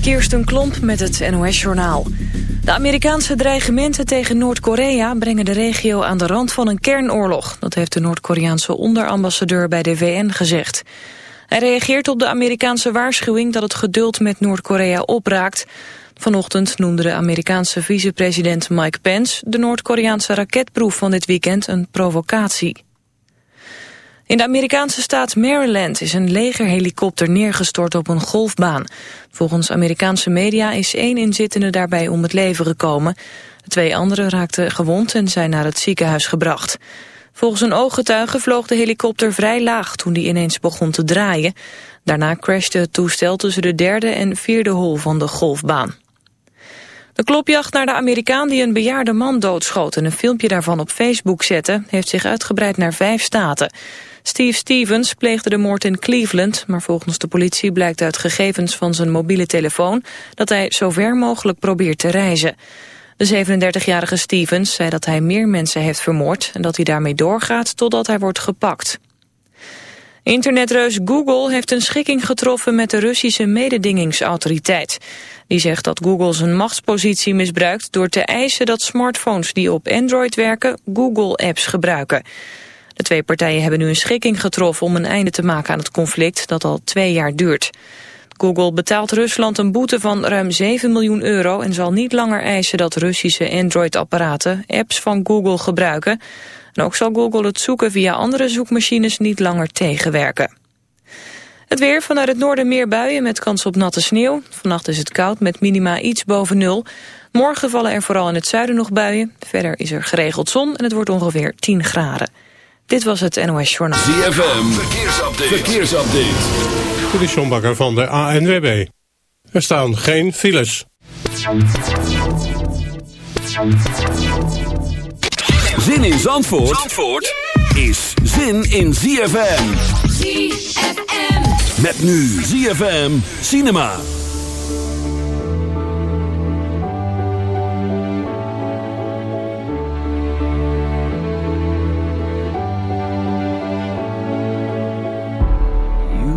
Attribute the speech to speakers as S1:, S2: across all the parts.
S1: Kirsten Klomp met het NOS-journaal. De Amerikaanse dreigementen tegen Noord-Korea brengen de regio aan de rand van een kernoorlog. Dat heeft de Noord-Koreaanse onderambassadeur bij de VN gezegd. Hij reageert op de Amerikaanse waarschuwing dat het geduld met Noord-Korea opraakt. Vanochtend noemde de Amerikaanse vicepresident Mike Pence de Noord-Koreaanse raketproef van dit weekend een provocatie. In de Amerikaanse staat Maryland is een legerhelikopter neergestort op een golfbaan. Volgens Amerikaanse media is één inzittende daarbij om het leven gekomen. De twee anderen raakten gewond en zijn naar het ziekenhuis gebracht. Volgens een ooggetuige vloog de helikopter vrij laag toen die ineens begon te draaien. Daarna crashte het toestel tussen de derde en vierde hol van de golfbaan. De klopjacht naar de Amerikaan die een bejaarde man doodschoot... en een filmpje daarvan op Facebook zette... heeft zich uitgebreid naar vijf staten. Steve Stevens pleegde de moord in Cleveland... maar volgens de politie blijkt uit gegevens van zijn mobiele telefoon... dat hij zo ver mogelijk probeert te reizen. De 37-jarige Stevens zei dat hij meer mensen heeft vermoord... en dat hij daarmee doorgaat totdat hij wordt gepakt. Internetreus Google heeft een schikking getroffen met de Russische mededingingsautoriteit. Die zegt dat Google zijn machtspositie misbruikt door te eisen dat smartphones die op Android werken Google-apps gebruiken. De twee partijen hebben nu een schikking getroffen om een einde te maken aan het conflict dat al twee jaar duurt. Google betaalt Rusland een boete van ruim 7 miljoen euro en zal niet langer eisen dat Russische Android-apparaten apps van Google gebruiken. En ook zal Google het zoeken via andere zoekmachines niet langer tegenwerken. Het weer vanuit het noorden meer buien met kans op natte sneeuw. Vannacht is het koud met minima iets boven nul. Morgen vallen er vooral in het zuiden nog buien. Verder is er geregeld zon en het wordt ongeveer 10 graden. Dit was het NOS Journaal.
S2: ZFM, verkeersupdate. verkeersupdate.
S3: Dit is John Bakker van de ANWB. Er staan geen files.
S2: Zin in Zandvoort, Zandvoort is zin in ZFM.
S4: ZFM.
S2: Met nu ZFM Cinema.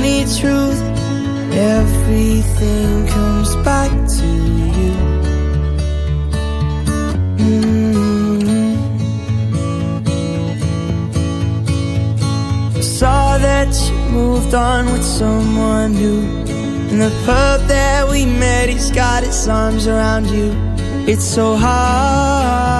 S5: only truth. Everything comes back to you. Mm. Saw that you moved on with someone new. And the pub that we met, he's got his arms around you. It's so hard,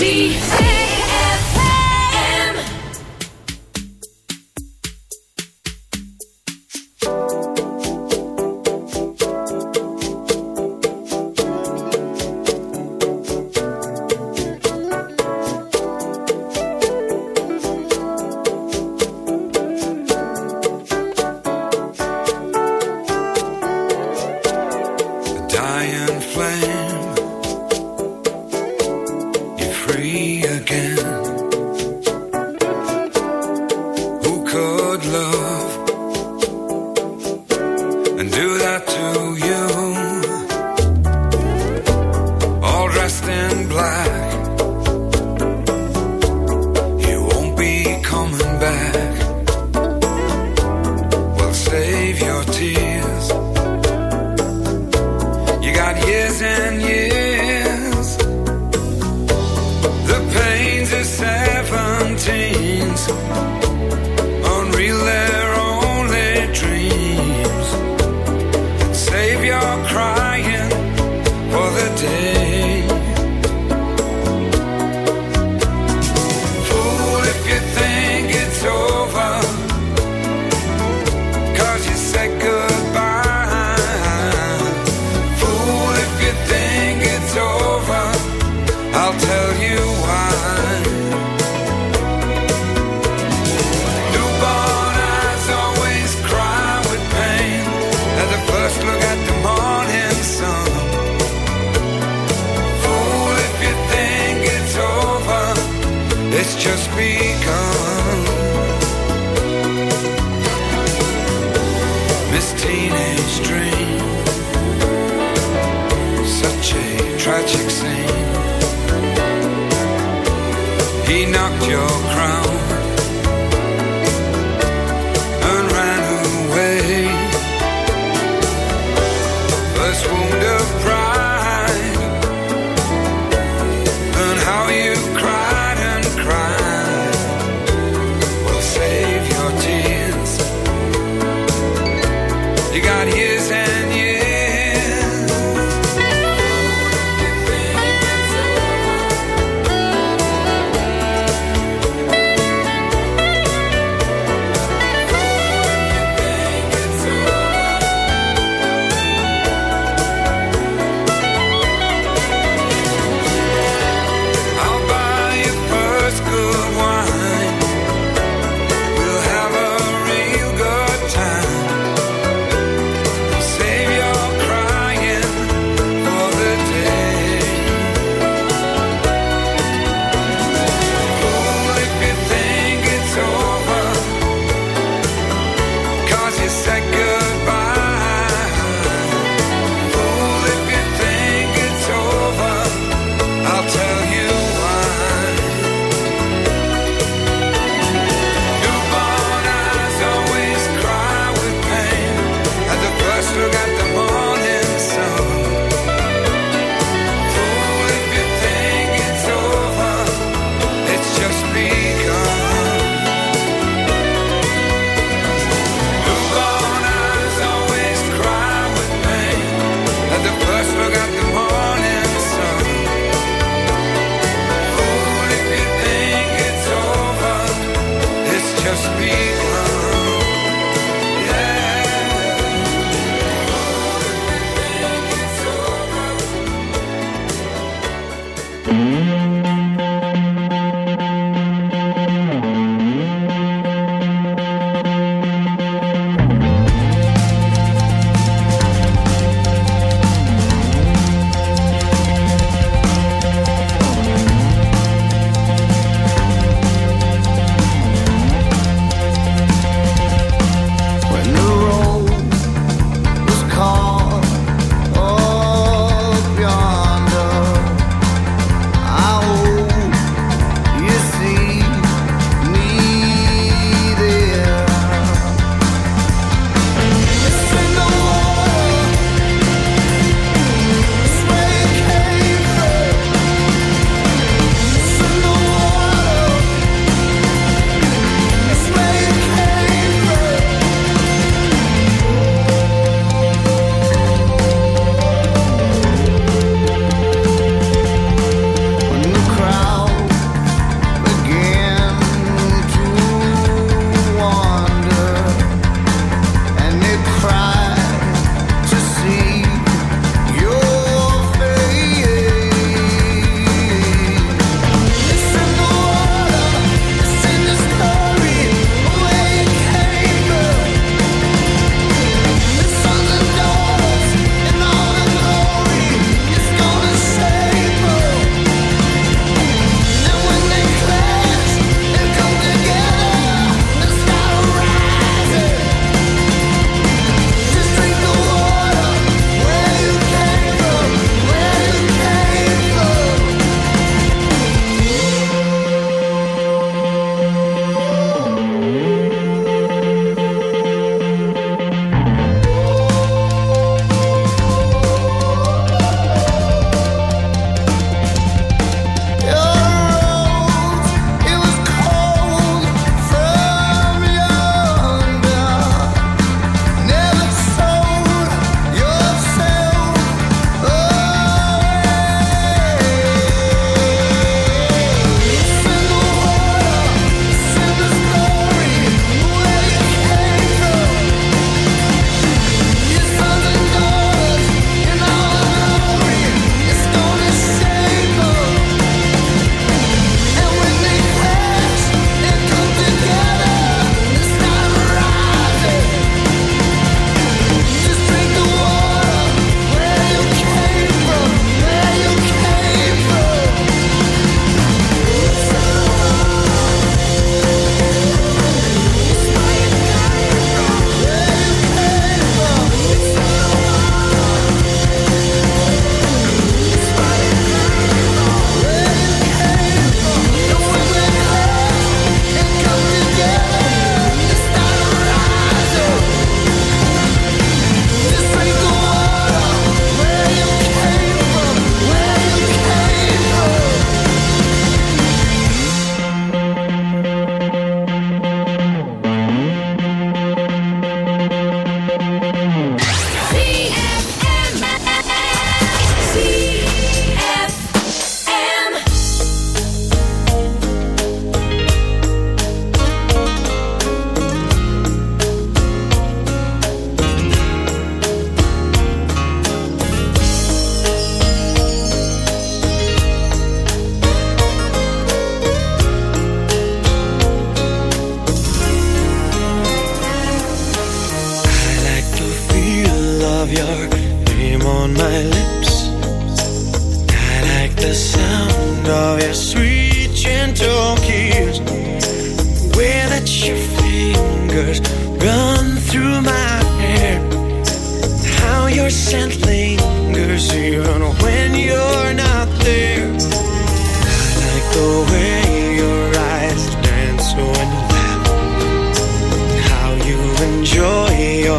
S4: ZFM.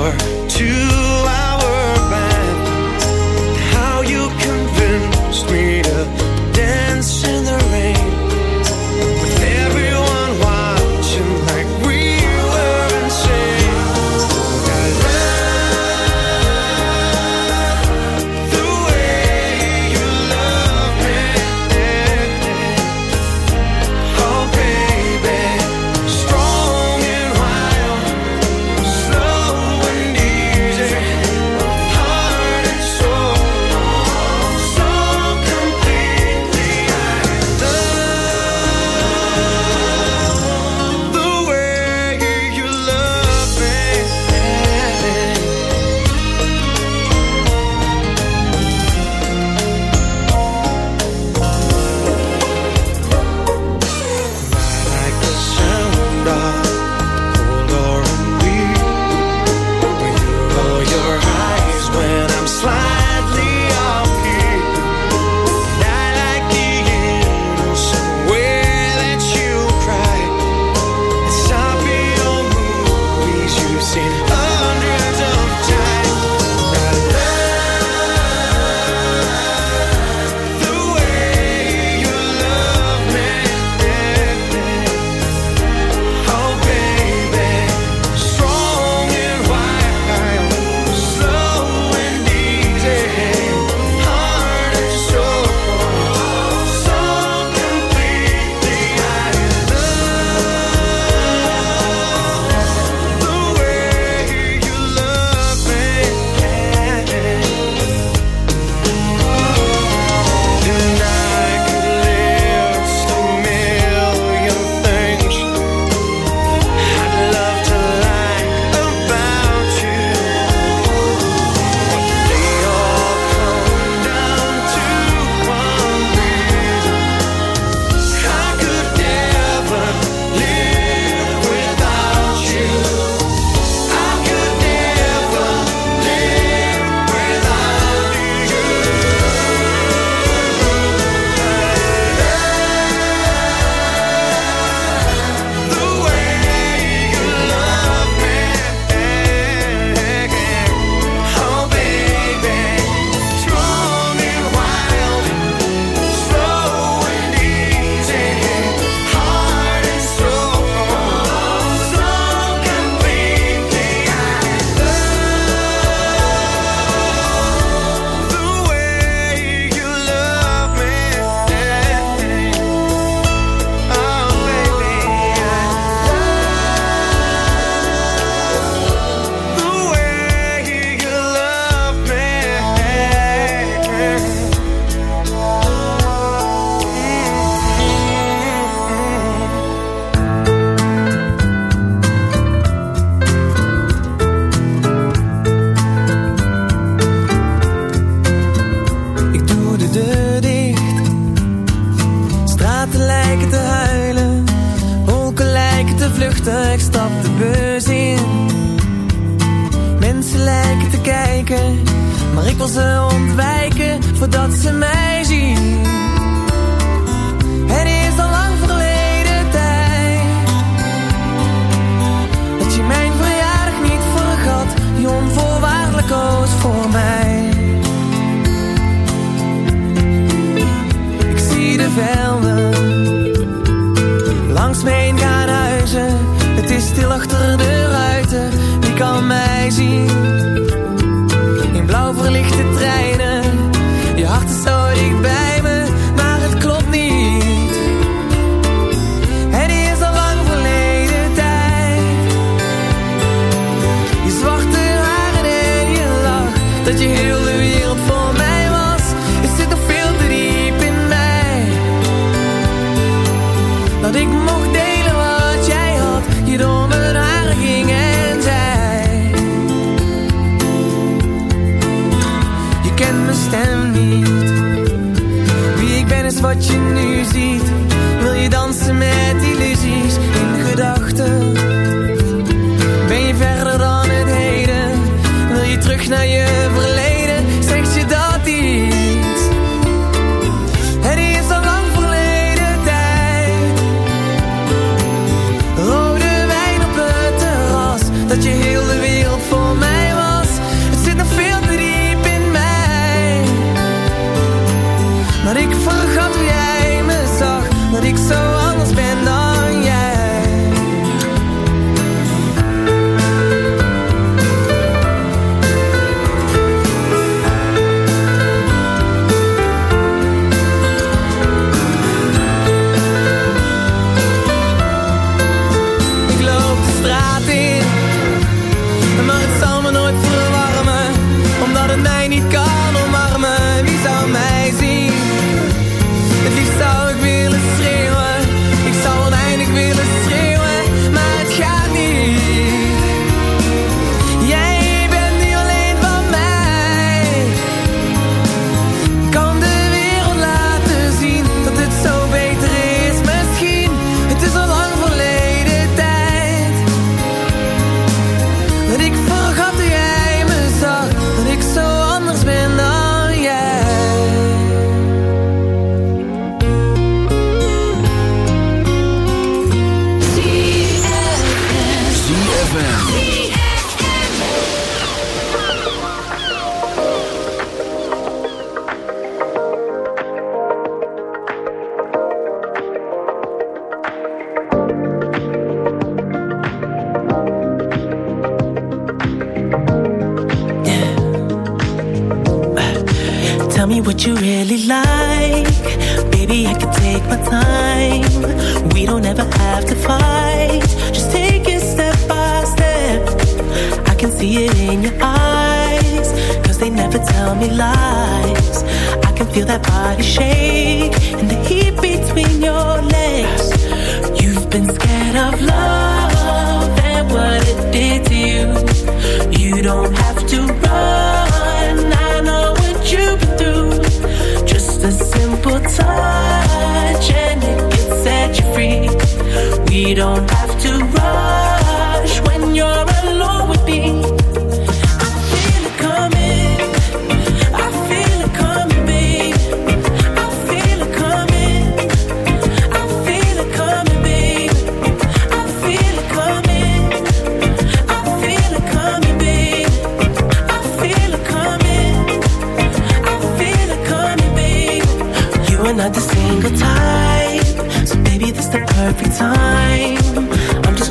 S6: Enjoy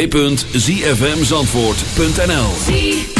S6: www.zfmzandvoort.nl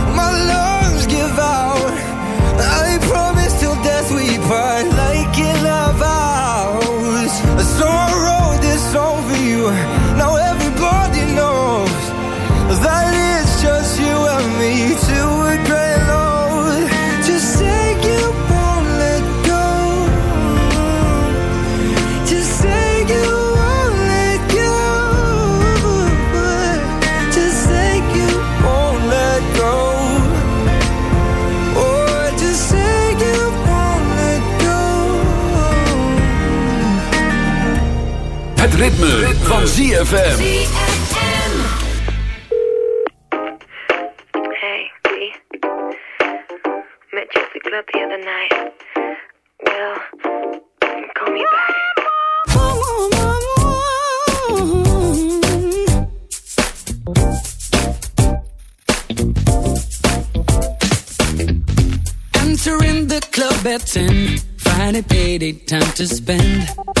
S2: ritme, ritme. van ZFM.
S7: Hey, B. Met you at the club the other night. Well, call me back.
S8: Entering the club at 10. Friday payday, time to spend.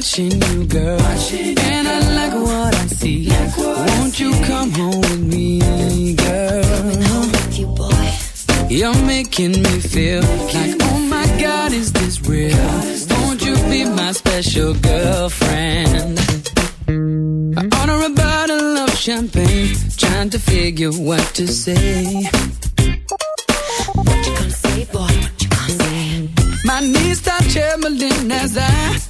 S8: Watching you, girl, and I like what I see. Won't you come home with me, girl? You're making me feel like, oh my God, is this real? Won't you be my special girlfriend? I order a bottle of champagne, trying to figure what to say. What you gonna say, boy? What you gonna say? My knees start trembling as I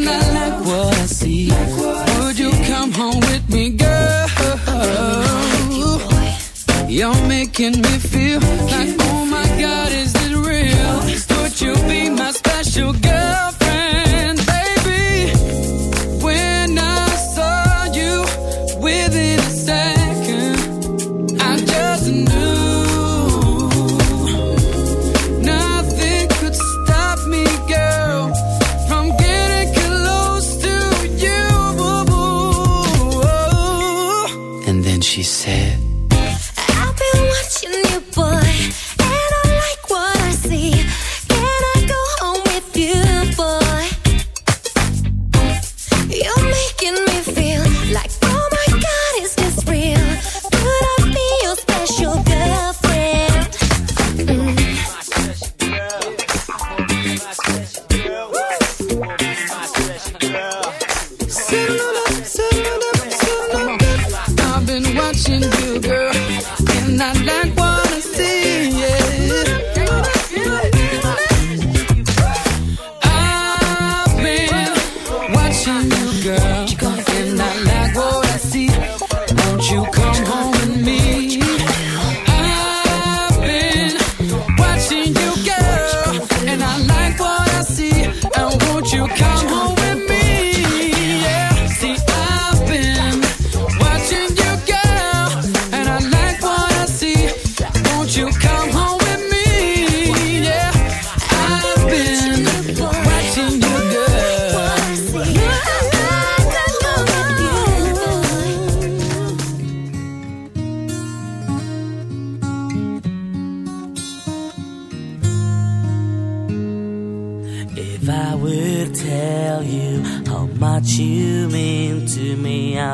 S8: You're making me feel like,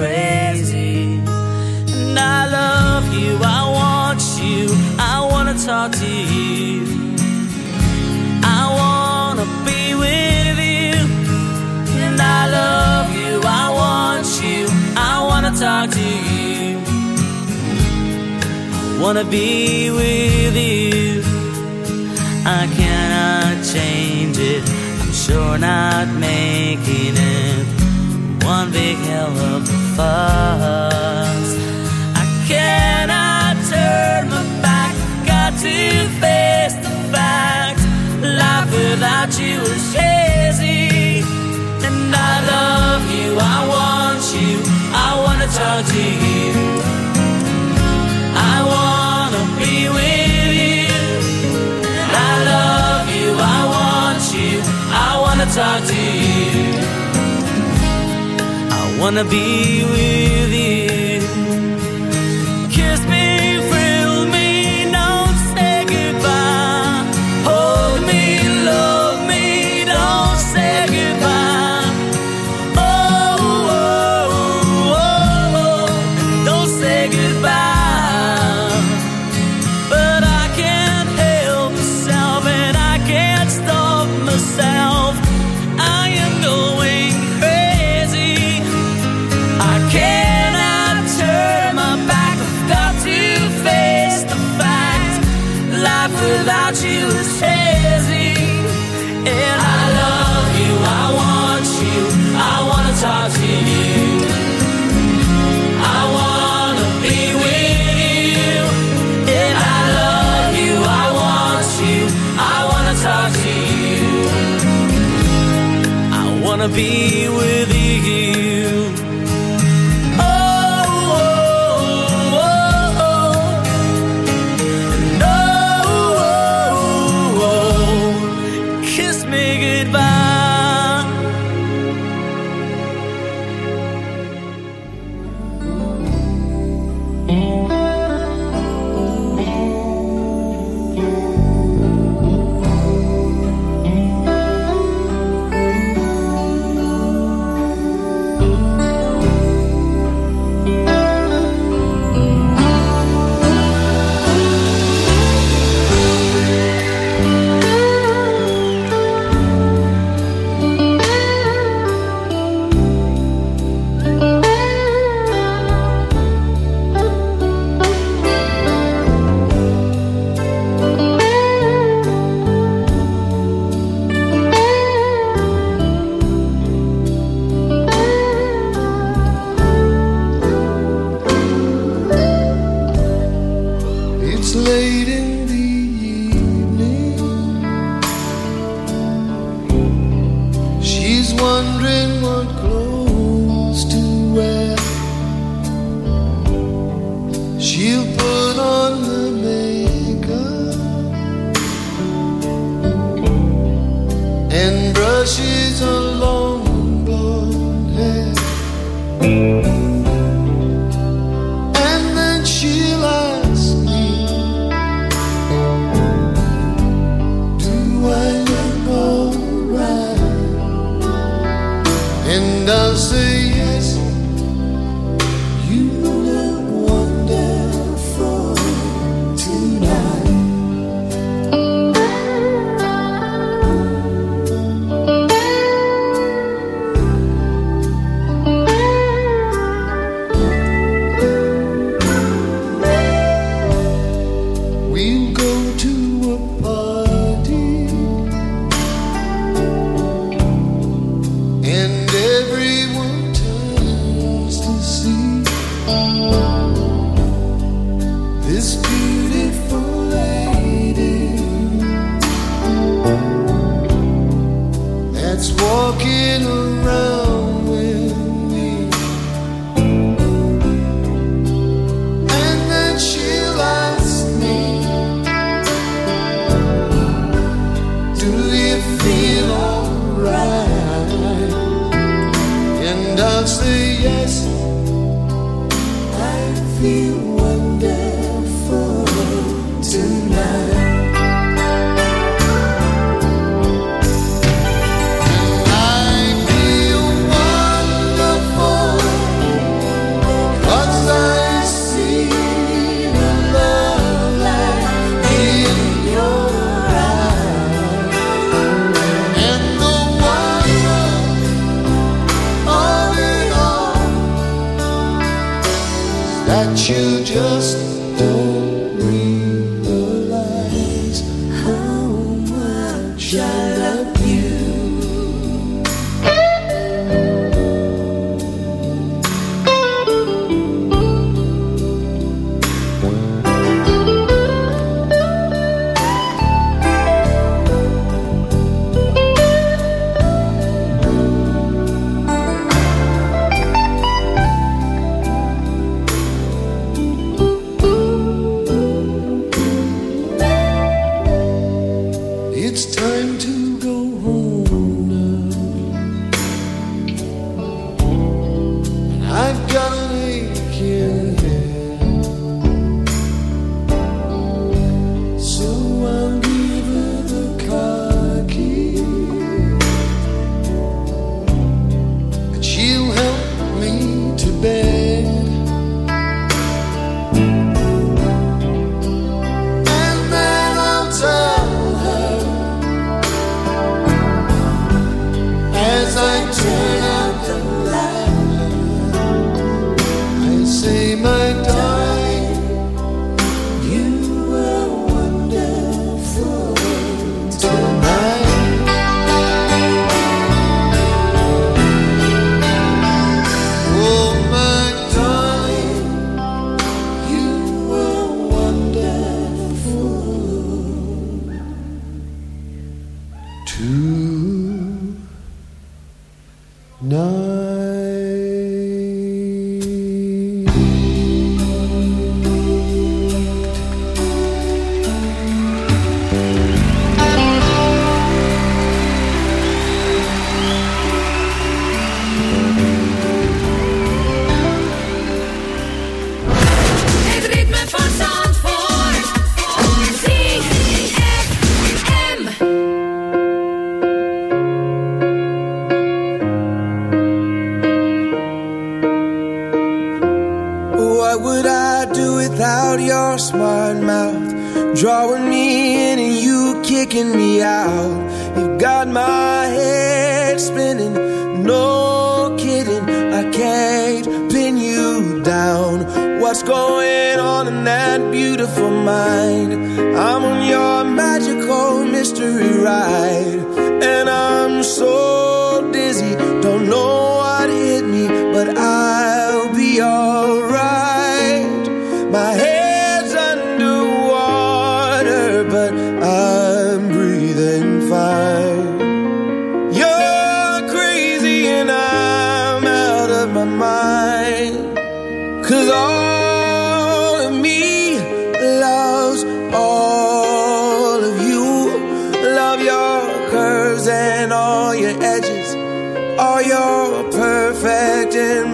S9: crazy. And I love you, I want you, I wanna talk to you. I wanna be with you. And I love you, I want you, I wanna talk to you. I wanna be with you. I cannot change it, I'm
S10: sure not making it one big hell of a fuss. I cannot turn my back, got to face the fact. Life without you is hazy, and I love you. I want you. I wanna talk to you. I wanna be with you. I love you. I want you. I wanna talk to you wanna be with you. be
S6: yes, I feel wonderful tonight.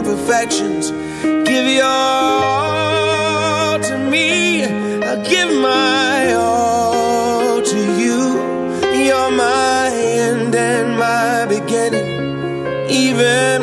S10: imperfections. Give your all to me. I give my all to you. You're my end and my beginning. Even